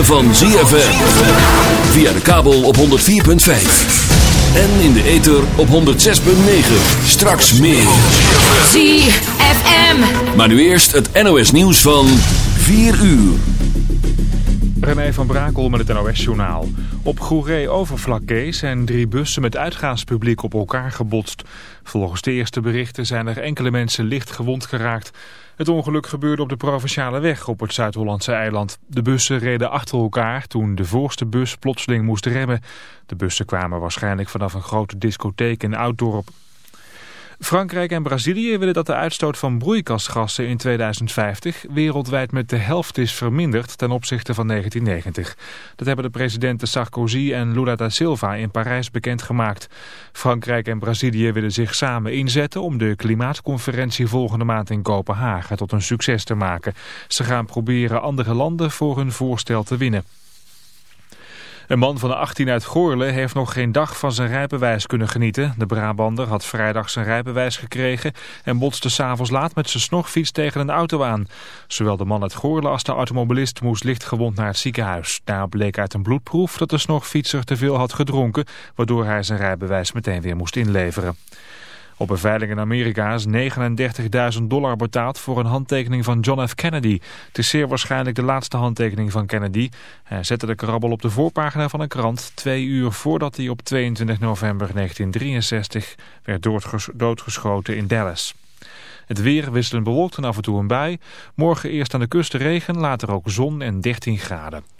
ritme van ZFM. Via de kabel op 104.5. En in de ether op 106.9. Straks meer. ZFM. Maar nu eerst het NOS nieuws van 4 uur. René van Brakel met het NOS-journaal. Op Goeree-Overflakkee zijn drie bussen met uitgaanspubliek op elkaar gebotst. Volgens de eerste berichten zijn er enkele mensen licht gewond geraakt. Het ongeluk gebeurde op de Provinciale Weg op het Zuid-Hollandse eiland. De bussen reden achter elkaar toen de voorste bus plotseling moest remmen. De bussen kwamen waarschijnlijk vanaf een grote discotheek in Ouddorp. Frankrijk en Brazilië willen dat de uitstoot van broeikasgassen in 2050 wereldwijd met de helft is verminderd ten opzichte van 1990. Dat hebben de presidenten Sarkozy en Lula da Silva in Parijs bekendgemaakt. Frankrijk en Brazilië willen zich samen inzetten om de klimaatconferentie volgende maand in Kopenhagen tot een succes te maken. Ze gaan proberen andere landen voor hun voorstel te winnen. Een man van de 18 uit Goorle heeft nog geen dag van zijn rijbewijs kunnen genieten. De Brabander had vrijdag zijn rijbewijs gekregen en botste s'avonds laat met zijn snorfiets tegen een auto aan. Zowel de man uit Goorle als de automobilist moest lichtgewond naar het ziekenhuis. Daar bleek uit een bloedproef dat de snorfietser te veel had gedronken, waardoor hij zijn rijbewijs meteen weer moest inleveren. Op een veiling in Amerika is 39.000 dollar betaald voor een handtekening van John F. Kennedy. Het is zeer waarschijnlijk de laatste handtekening van Kennedy. Hij zette de krabbel op de voorpagina van een krant twee uur voordat hij op 22 november 1963 werd doodgeschoten in Dallas. Het weer wisselend bewolkt en af en toe een bui. Morgen eerst aan de kust regen, later ook zon en 13 graden.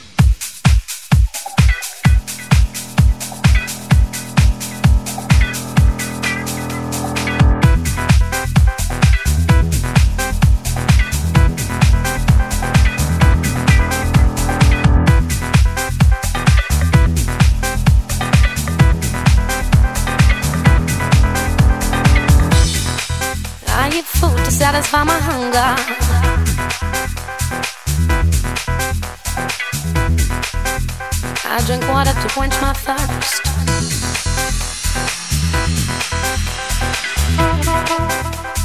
I drink water to quench my thirst.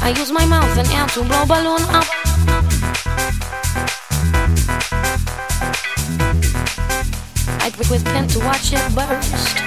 I use my mouth and air to blow balloon up. I prick with pen to watch it burst.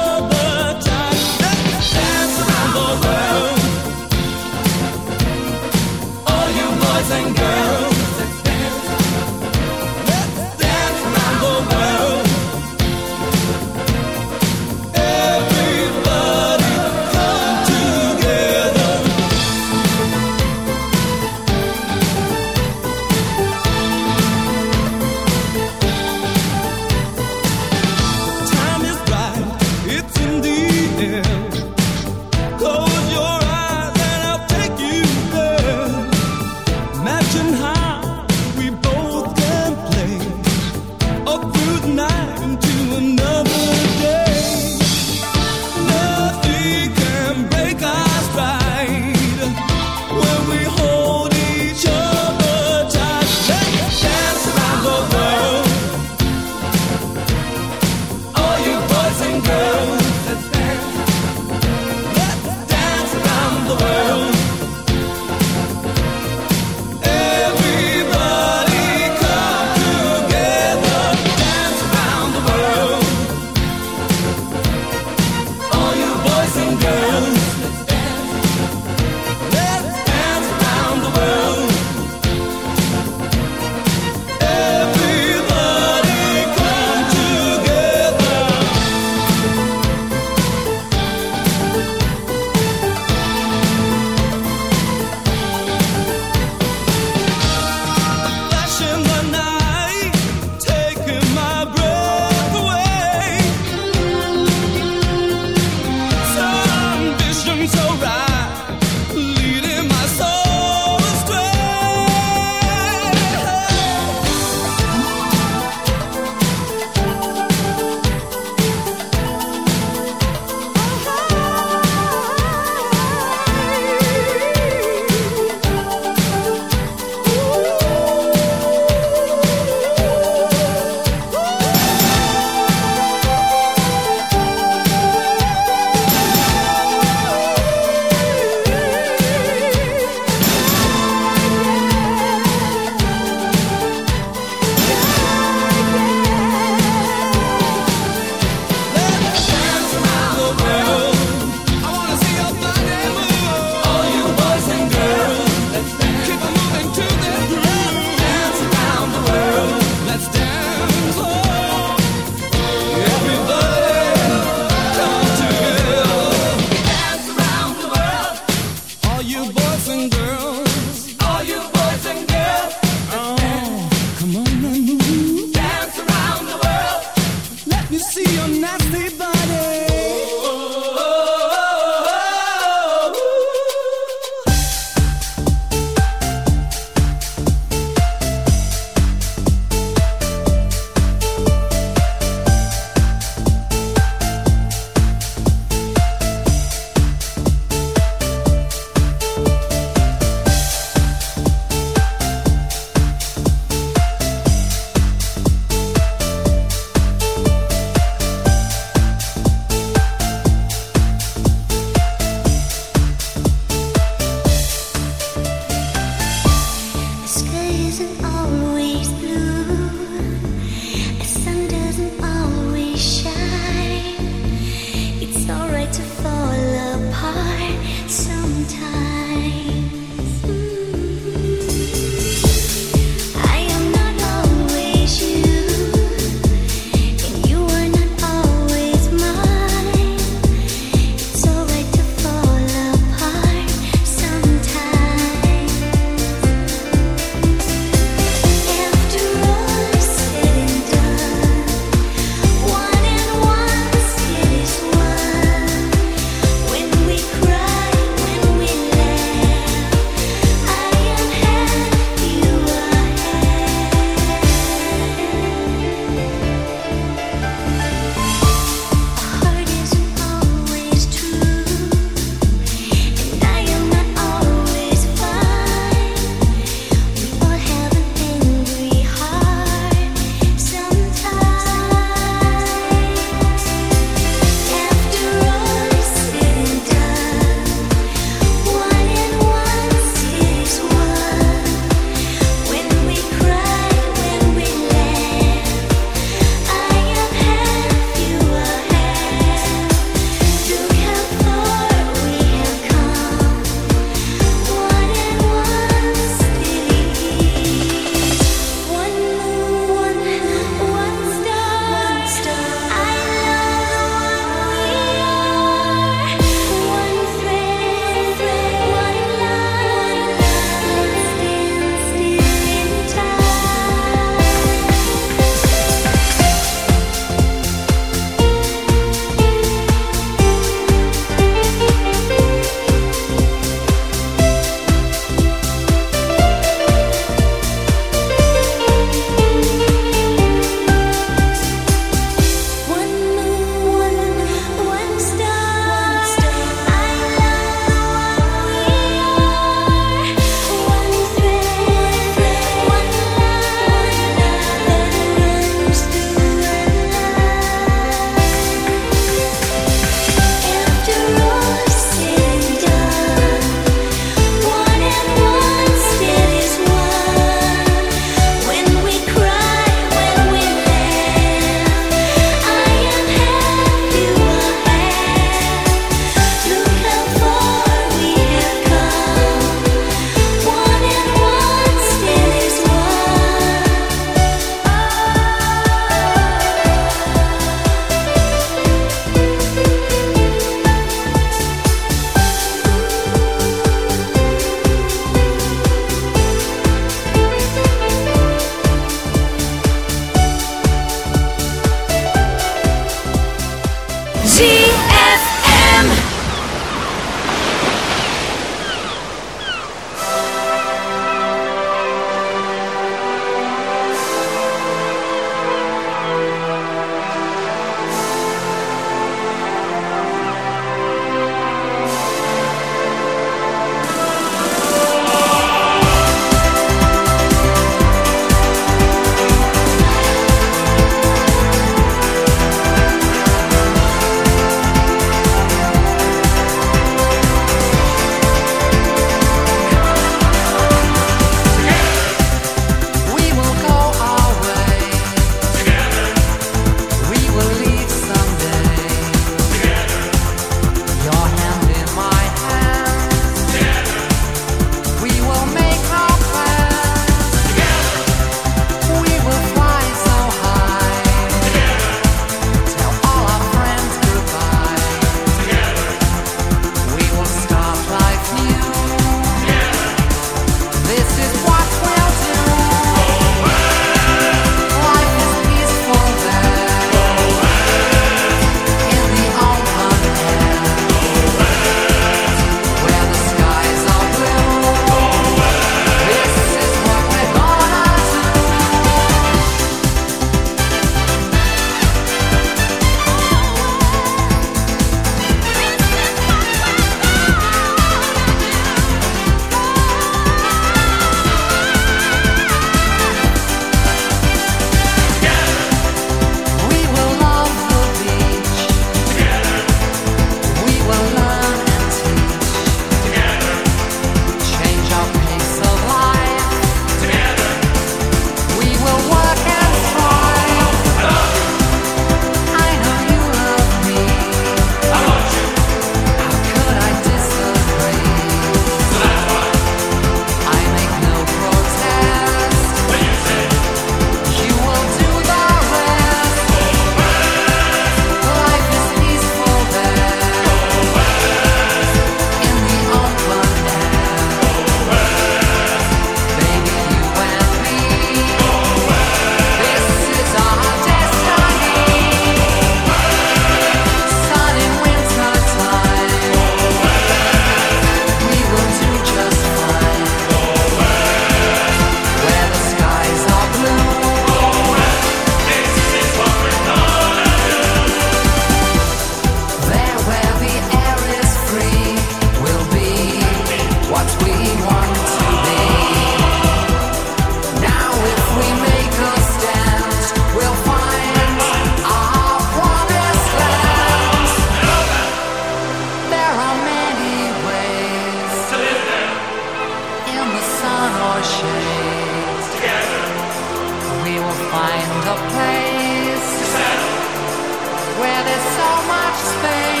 where there's so much space.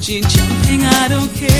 chin jumping, I don't care.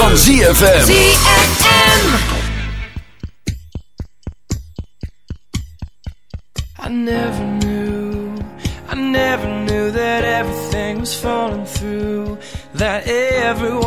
van ZFM. ZFM. I never knew, I never knew that everything was falling through, that everyone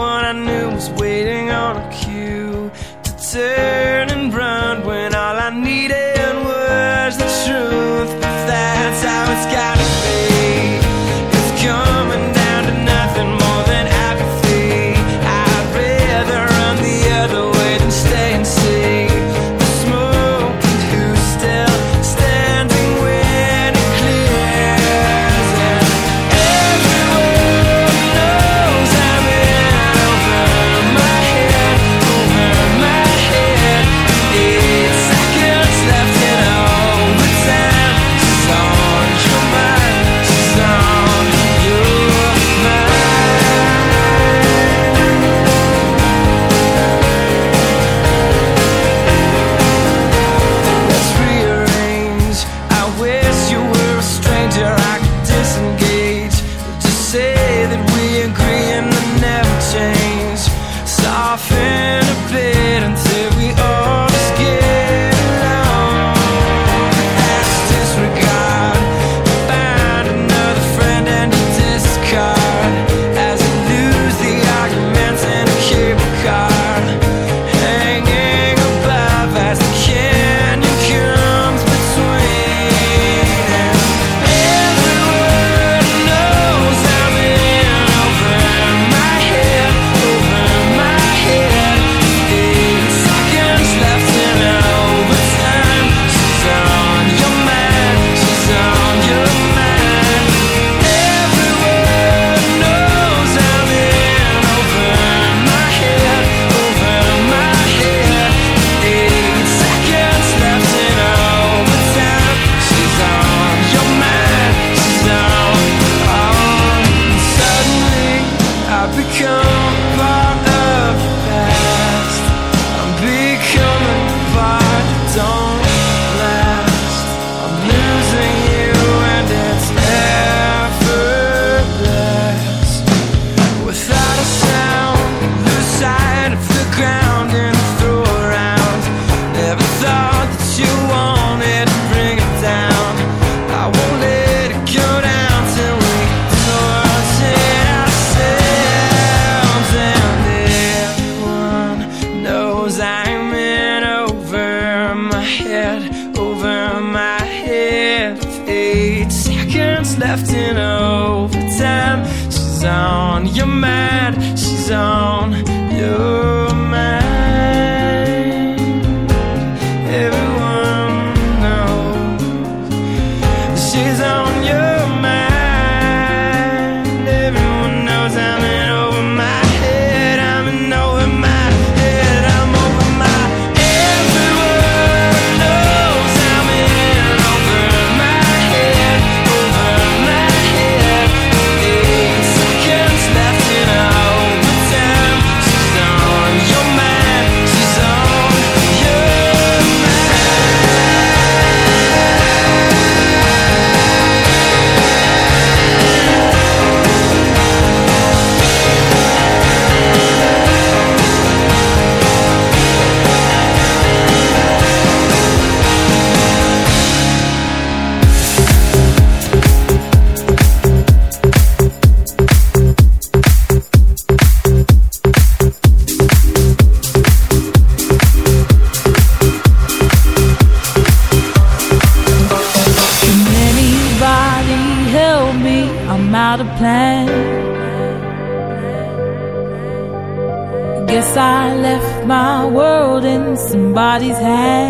I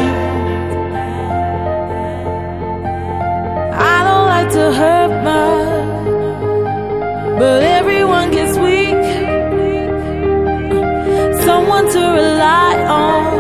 don't like to hurt much, but everyone gets weak. Someone to rely on.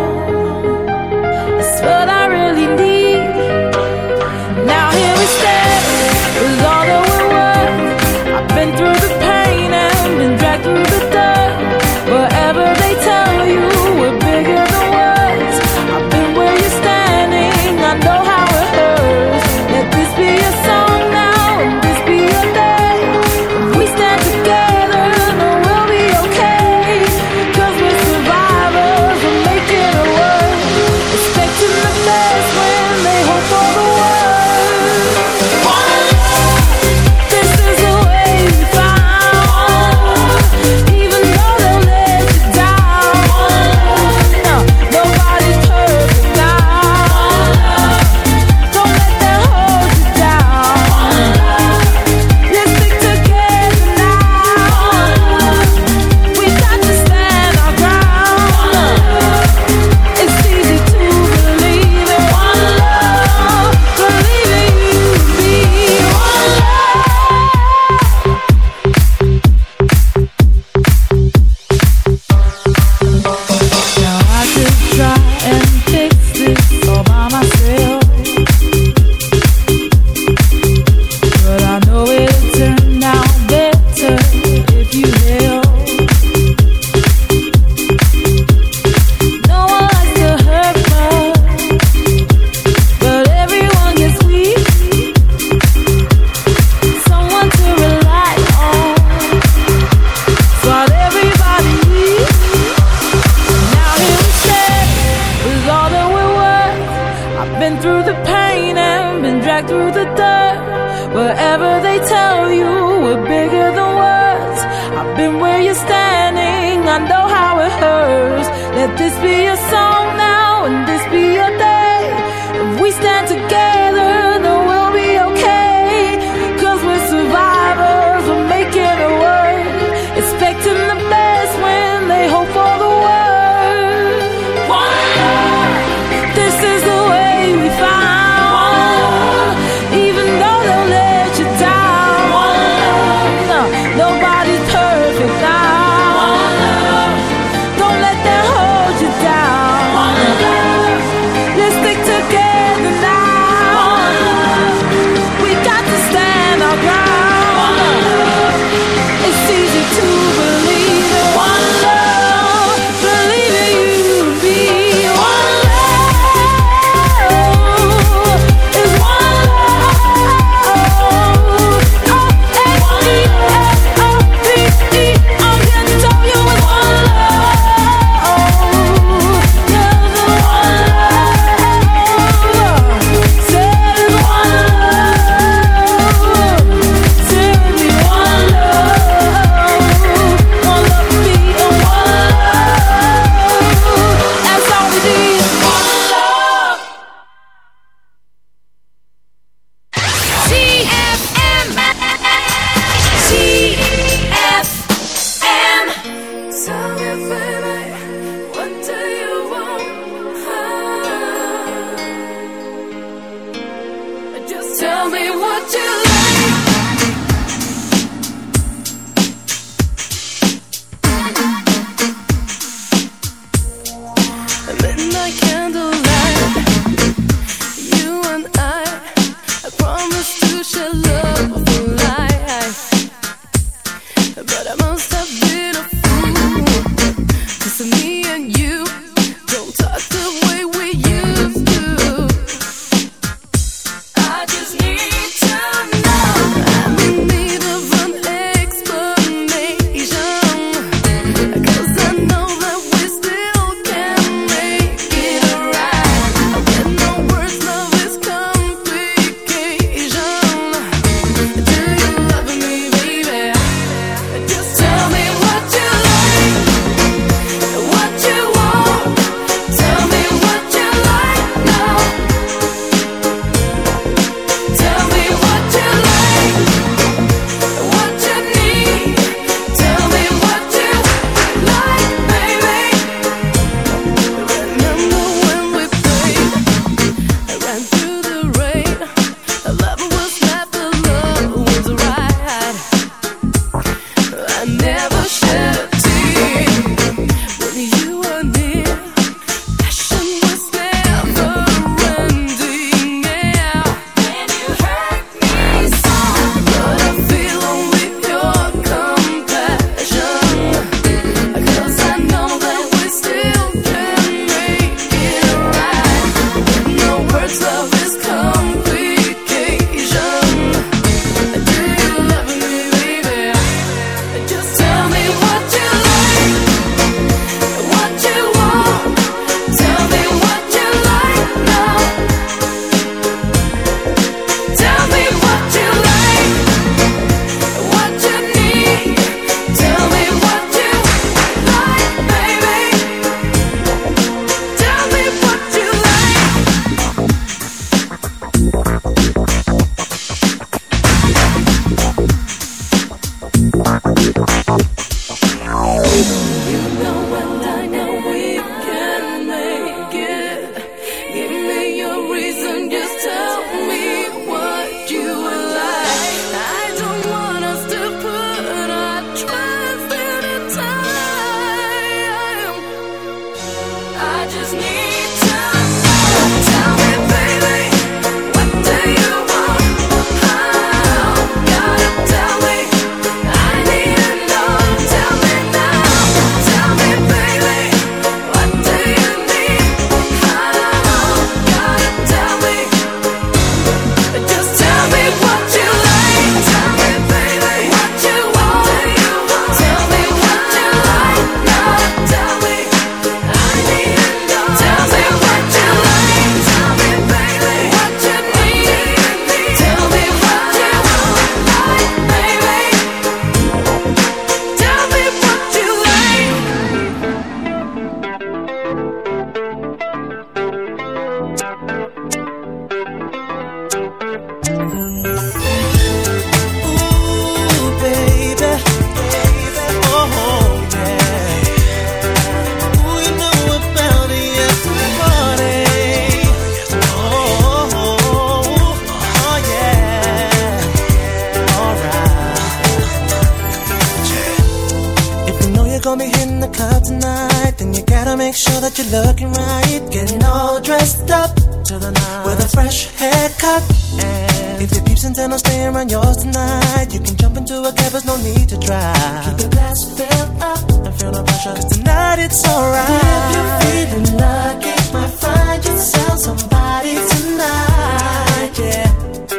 you're looking right, getting all dressed up with a fresh haircut. And if your peeps intend on stay around yours tonight, you can jump into a cab, there's no need to drive. Keep your glass filled up and feel no pressure, cause tonight it's alright. If you're feeling lucky, might find yourself somebody tonight, yeah.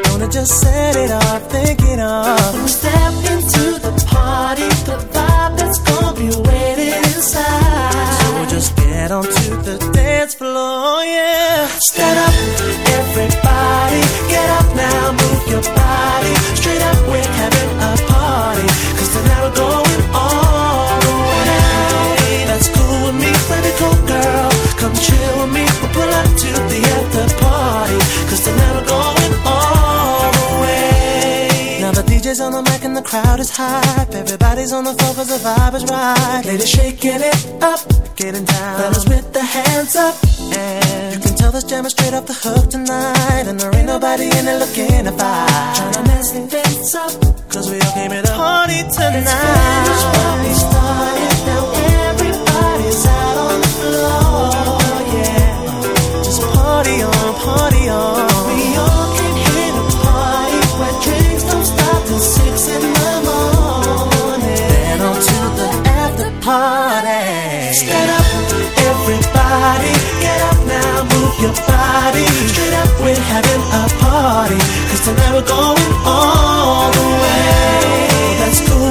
Gonna just set it off, think it off. Step into the party, the head on to the dance floor, yeah. Stand up, everybody On the mic and the crowd is hype. Everybody's on the floor cause the vibe is right. Ladies shaking it up, getting down. Fellas with the hands up. And you can tell this jam is straight off the hook tonight. And there ain't nobody in it looking to fight. Trying to mess things up, cause we all came here to party tonight. It's finished, party started, now everybody's out on the floor, yeah. Just party on, party on. Having a party, Stat up, everybody. Get up now, move your body. cause tonight we're going all the way. That's cool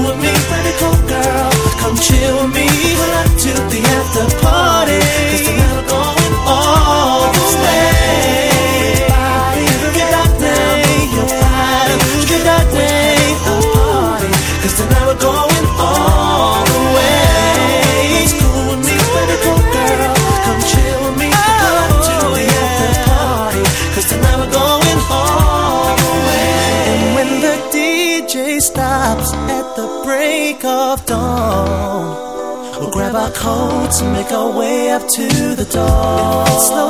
and make our way up to the door. Slow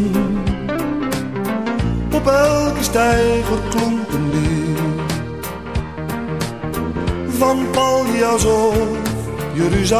Tussen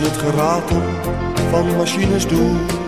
het geratel van machines door